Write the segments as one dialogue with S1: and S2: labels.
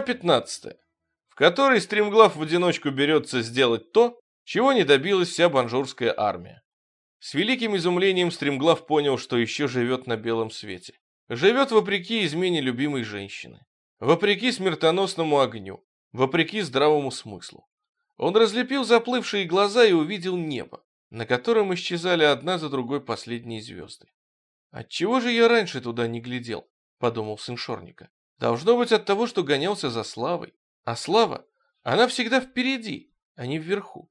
S1: Глава 15, в которой Стримглав в одиночку берется сделать то, чего не добилась вся банжурская армия. С великим изумлением Стримглав понял, что еще живет на белом свете. Живет вопреки измене любимой женщины, вопреки смертоносному огню, вопреки здравому смыслу. Он разлепил заплывшие глаза и увидел небо, на котором исчезали одна за другой последние звезды. «Отчего же я раньше туда не глядел?» — подумал сын Шорника. Должно быть от того, что гонялся за славой. А слава, она всегда впереди, а не вверху.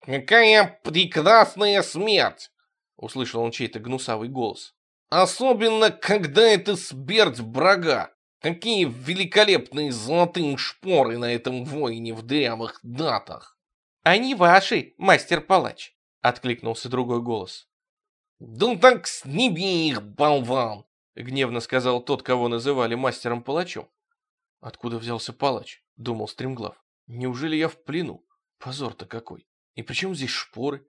S2: «Какая прекрасная смерть!» — услышал он чей-то гнусавый голос. «Особенно, когда это смерть врага! Какие великолепные золотые шпоры на этом воине в дырявых датах!»
S3: «Они ваши, мастер-палач!» — откликнулся другой голос.
S2: «Да так сними их, болван!
S1: — гневно сказал тот, кого называли мастером-палачом. «Откуда взялся палач?» — думал Стремглав. «Неужели я в плену? Позор-то какой! И при чем здесь шпоры?»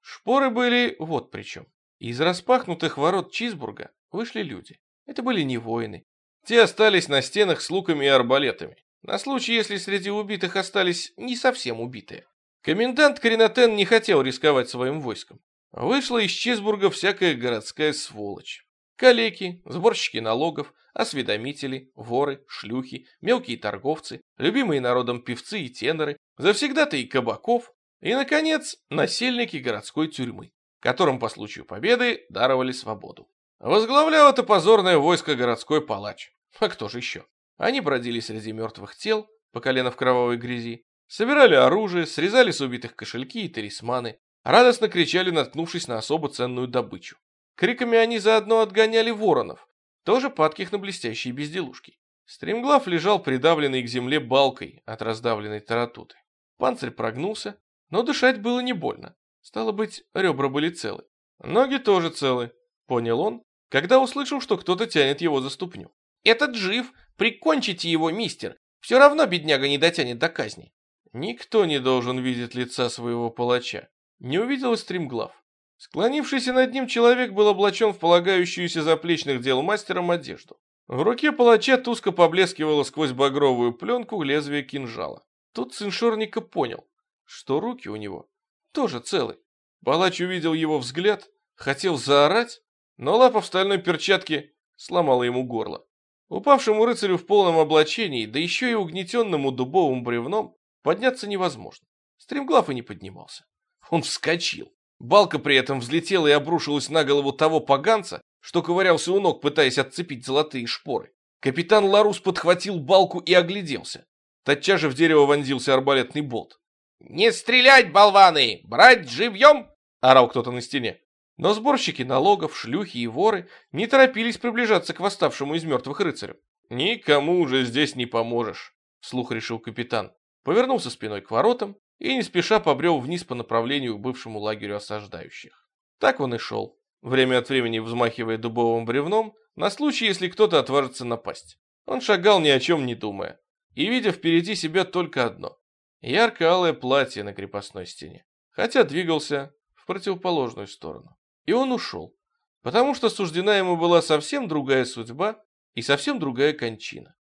S1: Шпоры были вот при чем. Из распахнутых ворот Чизбурга вышли люди. Это были не воины. Те остались на стенах с луками и арбалетами. На случай, если среди убитых остались не совсем убитые. Комендант Кринотен не хотел рисковать своим войском. Вышла из Чизбурга всякая городская сволочь. Калеки, сборщики налогов, осведомители, воры, шлюхи, мелкие торговцы, любимые народом певцы и теноры, завсегдаты и кабаков, и, наконец, насельники городской тюрьмы, которым по случаю победы даровали свободу. Возглавлял это позорное войско городской палач. А кто же еще? Они бродили среди мертвых тел, по колено в кровавой грязи, собирали оружие, срезали с убитых кошельки и талисманы, радостно кричали, наткнувшись на особо ценную добычу. Криками они заодно отгоняли воронов, тоже падких на блестящие безделушки. Стремглав лежал придавленный к земле балкой от раздавленной таратуты. Панцирь прогнулся, но дышать было не больно. Стало быть, ребра были целы. Ноги тоже целы, понял он, когда услышал, что кто-то тянет его за ступню.
S3: «Этот жив! Прикончите его, мистер! Все равно бедняга не дотянет до казни!»
S1: Никто не должен видеть лица своего палача. Не увидел стримглав. Склонившийся над ним человек был облачен в полагающуюся заплечных дел мастером одежду. В руке палача туско поблескивало сквозь багровую пленку лезвие кинжала. Тут сын Шорника понял, что руки у него тоже целы. Палач увидел его взгляд, хотел заорать, но лапа в стальной перчатке сломала ему горло. Упавшему рыцарю в полном облачении, да еще и угнетенному дубовым бревном, подняться невозможно. Стремглав и не поднимался. Он вскочил. Балка при этом взлетела и обрушилась на голову того поганца, что ковырялся у ног, пытаясь отцепить золотые шпоры. Капитан Ларус подхватил балку и огляделся. Тотчас же в дерево вонзился арбалетный болт.
S2: «Не стрелять, болваны! Брать живьем!»
S1: — орал кто-то на стене. Но сборщики налогов, шлюхи и воры не торопились приближаться к восставшему из мертвых рыцарю. «Никому уже здесь не поможешь», — вслух решил капитан. Повернулся спиной к воротам и не спеша побрел вниз по направлению к бывшему лагерю осаждающих. Так он и шел, время от времени взмахивая дубовым бревном, на случай, если кто-то отважится напасть. Он шагал ни о чем не думая, и видя впереди себя только одно — ярко-алое платье на крепостной стене, хотя двигался в противоположную сторону. И он ушел, потому что суждена ему была совсем другая судьба и совсем другая кончина.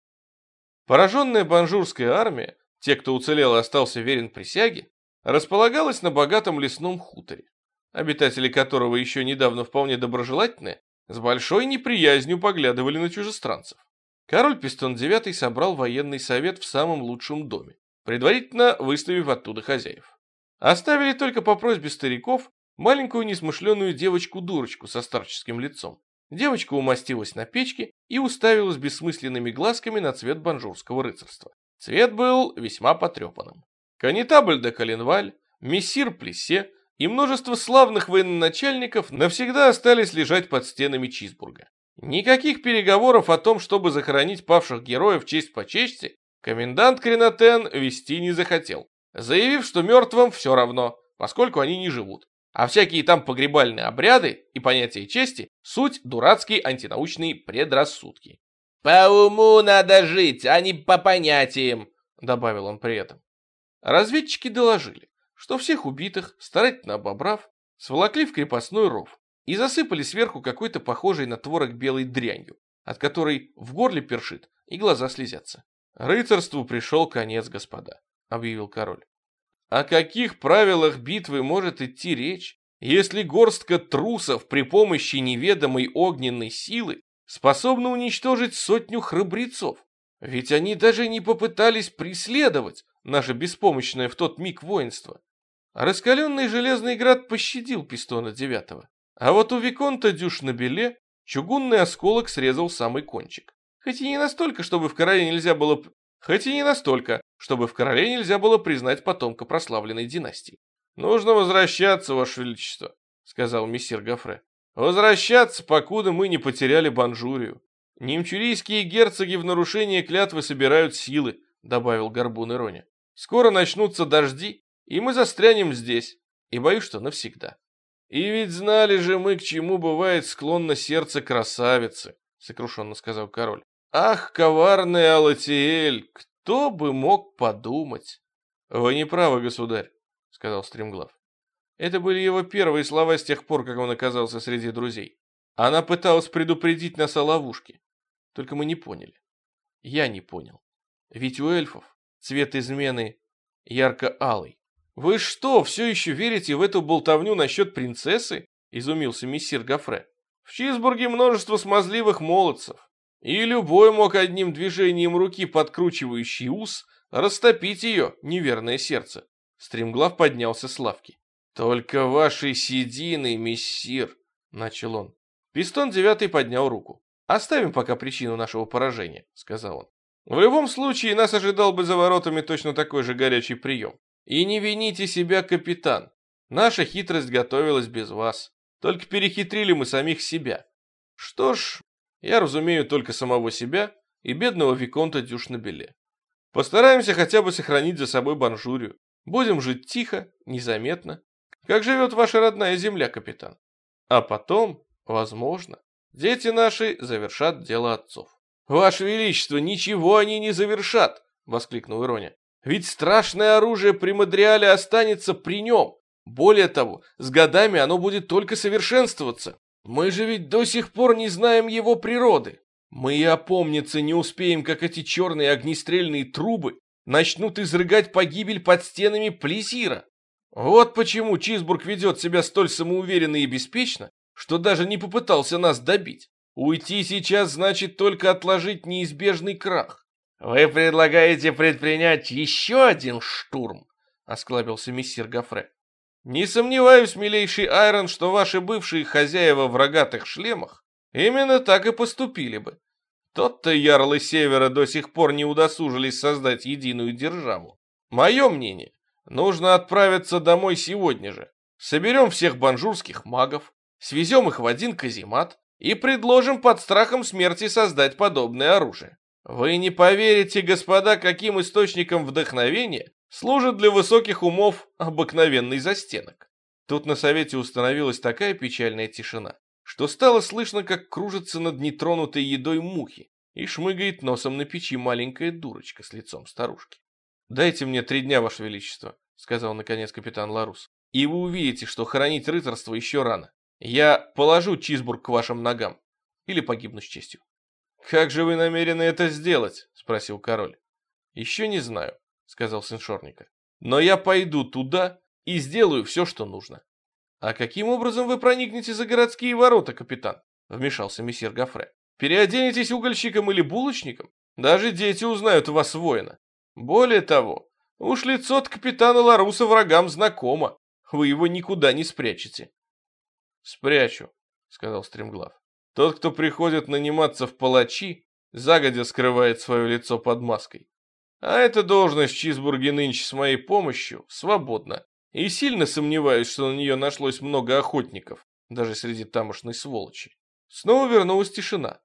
S1: Пораженная банжурская армия те, кто уцелел и остался верен присяге, располагалась на богатом лесном хуторе, обитатели которого еще недавно вполне доброжелательные, с большой неприязнью поглядывали на чужестранцев. Король Пистон IX собрал военный совет в самом лучшем доме, предварительно выставив оттуда хозяев. Оставили только по просьбе стариков маленькую несмышленную девочку-дурочку со старческим лицом. Девочка умостилась на печке и уставилась бессмысленными глазками на цвет банжурского рыцарства. Цвет был весьма потрепанным. Конетабль де Коленваль, мессир Плесе и множество славных военачальников навсегда остались лежать под стенами Чизбурга. Никаких переговоров о том, чтобы захоронить павших героев честь по чести, комендант Кренотен вести не захотел, заявив, что мертвым все равно, поскольку они не живут. А всякие там погребальные обряды и понятия чести – суть дурацкие антинаучные предрассудки.
S2: «По уму надо жить, а не по понятиям», — добавил он при этом.
S1: Разведчики доложили, что всех убитых, старательно обобрав, сволокли в крепостной ров и засыпали сверху какой-то похожей на творог белой дрянью, от которой в горле першит и глаза слезятся. Рыцарству пришел конец, господа, объявил король. О каких правилах битвы может идти речь, если горстка трусов при помощи неведомой огненной силы способна уничтожить сотню храбрецов? Ведь они даже не попытались преследовать наше беспомощное в тот миг воинство. Раскаленный железный град пощадил пистона девятого. А вот у Виконта Дюш на беле чугунный осколок срезал самый кончик. Хоть и не настолько, чтобы в короле нельзя было... Хоть и не настолько, чтобы в короле нельзя было признать потомка прославленной династии. «Нужно возвращаться, Ваше Величество», — сказал мессир Гафре. «Возвращаться, покуда мы не потеряли Банжурию. Немчурийские герцоги в нарушение клятвы собирают силы», — добавил Горбун Ироня. «Скоро начнутся дожди, и мы застрянем здесь, и боюсь, что навсегда». «И ведь знали же мы, к чему бывает склонно сердце красавицы», — сокрушенно сказал король. «Ах, коварный Алатиэль, кто бы мог подумать?» «Вы не правы, государь», — сказал Стремглав. Это были его первые слова с тех пор, как он оказался среди друзей. Она пыталась предупредить нас о ловушке. Только мы не поняли. Я не понял. Ведь у эльфов цвет измены ярко-алый. «Вы что, все еще верите в эту болтовню насчет принцессы?» – изумился мессир Гафре. «В Чизбурге множество смазливых молодцев, и любой мог одним движением руки, подкручивающий ус, растопить ее неверное сердце». Стремглав поднялся с лавки. «Только ваши седины, мессир!» – начал он. Пистон девятый поднял руку. «Оставим пока причину нашего поражения», – сказал он. «В любом случае, нас ожидал бы за воротами точно такой же горячий прием. И не вините себя, капитан. Наша хитрость готовилась без вас. Только перехитрили мы самих себя. Что ж, я разумею только самого себя и бедного Виконта Дюшнабеле. Постараемся хотя бы сохранить за собой Банжурию. Будем жить тихо, незаметно, как живет ваша родная земля, капитан. А потом, возможно, дети наши завершат дело отцов. «Ваше Величество, ничего они не завершат!» — воскликнул Ироня. Ведь страшное оружие при Мадриале останется при нем. Более того, с годами оно будет только совершенствоваться. Мы же ведь до сих пор не знаем его природы. Мы и опомниться не успеем, как эти черные огнестрельные трубы начнут изрыгать погибель под стенами Плесира. Вот почему Чизбург ведет себя столь самоуверенно и беспечно, что даже не попытался нас добить. Уйти сейчас значит только отложить неизбежный крах. «Вы предлагаете предпринять еще один штурм?» — осклабился мессир Гафре. «Не сомневаюсь, милейший Айрон, что ваши бывшие хозяева в рогатых шлемах именно так и поступили бы. Тот-то ярлы Севера до сих пор не удосужились создать единую державу. Мое мнение, нужно отправиться домой сегодня же. Соберем всех банжурских магов, свезем их в один каземат и предложим под страхом смерти создать подобное оружие. Вы не поверите, господа, каким источником вдохновения служит для высоких умов обыкновенный застенок. Тут на совете установилась такая печальная тишина, что стало слышно, как кружится над нетронутой едой мухи и шмыгает носом на печи маленькая дурочка с лицом старушки. «Дайте мне три дня, Ваше Величество», — сказал наконец капитан Ларус, «и вы увидите, что хоронить рыцарство еще рано. Я положу Чизбург к вашим ногам или погибну с честью». «Как же вы намерены это сделать?» — спросил король. «Еще не знаю», — сказал сын Шорника. «Но я пойду туда и сделаю все, что нужно». «А каким образом вы проникнете за городские ворота, капитан?» — вмешался мессир Гафре. «Переоденетесь угольщиком или булочником? Даже дети узнают вас воина. Более того, уж лицо от капитана Ларуса врагам знакомо. Вы его никуда не спрячете». «Спрячу», — сказал Стремглав. Тот, кто приходит наниматься в палачи, загодя скрывает свое лицо под маской. А эта должность в Чизбурге нынче с моей помощью свободна. И сильно сомневаюсь, что на нее нашлось много охотников, даже среди тамошной сволочи. Снова вернулась тишина.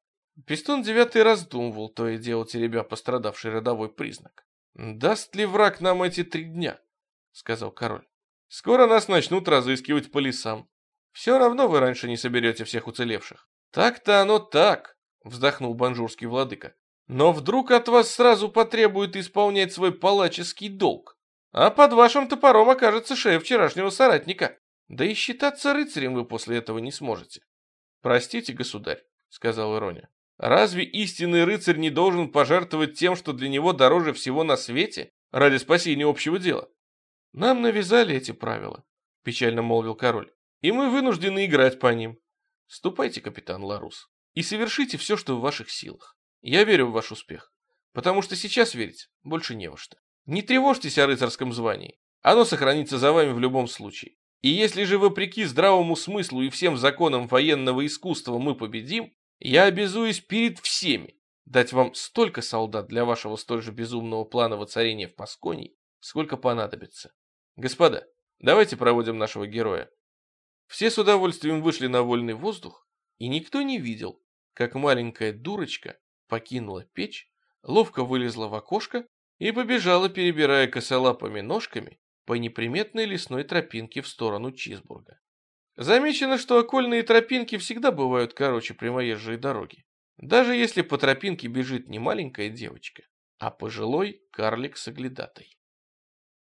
S1: Пистон девятый раздумывал, то и дело теребя пострадавший родовой признак. «Даст ли враг нам эти три дня?» — сказал король. «Скоро нас начнут разыскивать по лесам. Все равно вы раньше не соберете всех уцелевших. «Так-то оно так», — вздохнул банжурский владыка. «Но вдруг от вас сразу потребует исполнять свой палаческий долг, а под вашим топором окажется шея вчерашнего соратника. Да и считаться рыцарем вы после этого не сможете». «Простите, государь», — сказал Ироня. Разве истинный рыцарь не должен пожертвовать тем, что для него дороже всего на свете, ради спасения общего дела? Нам навязали эти правила, печально молвил король, и мы вынуждены играть по ним. Ступайте, капитан Ларус, и совершите все, что в ваших силах. Я верю в ваш успех, потому что сейчас верить больше не во что. Не тревожьтесь о рыцарском звании, оно сохранится за вами в любом случае. И если же вопреки здравому смыслу и всем законам военного искусства мы победим, я обязуюсь перед всеми дать вам столько солдат для вашего столь же безумного плана воцарения в Пасконии, сколько понадобится. Господа, давайте проводим нашего героя. Все с удовольствием вышли на вольный воздух, и никто не видел, как маленькая дурочка покинула печь, ловко вылезла в окошко и побежала, перебирая косолапыми ножками, по неприметной лесной тропинке в сторону Чизбурга. Замечено, что окольные тропинки всегда бывают короче прямоезжей дороги, даже если по тропинке бежит не маленькая девочка, а пожилой карлик-соглядатай.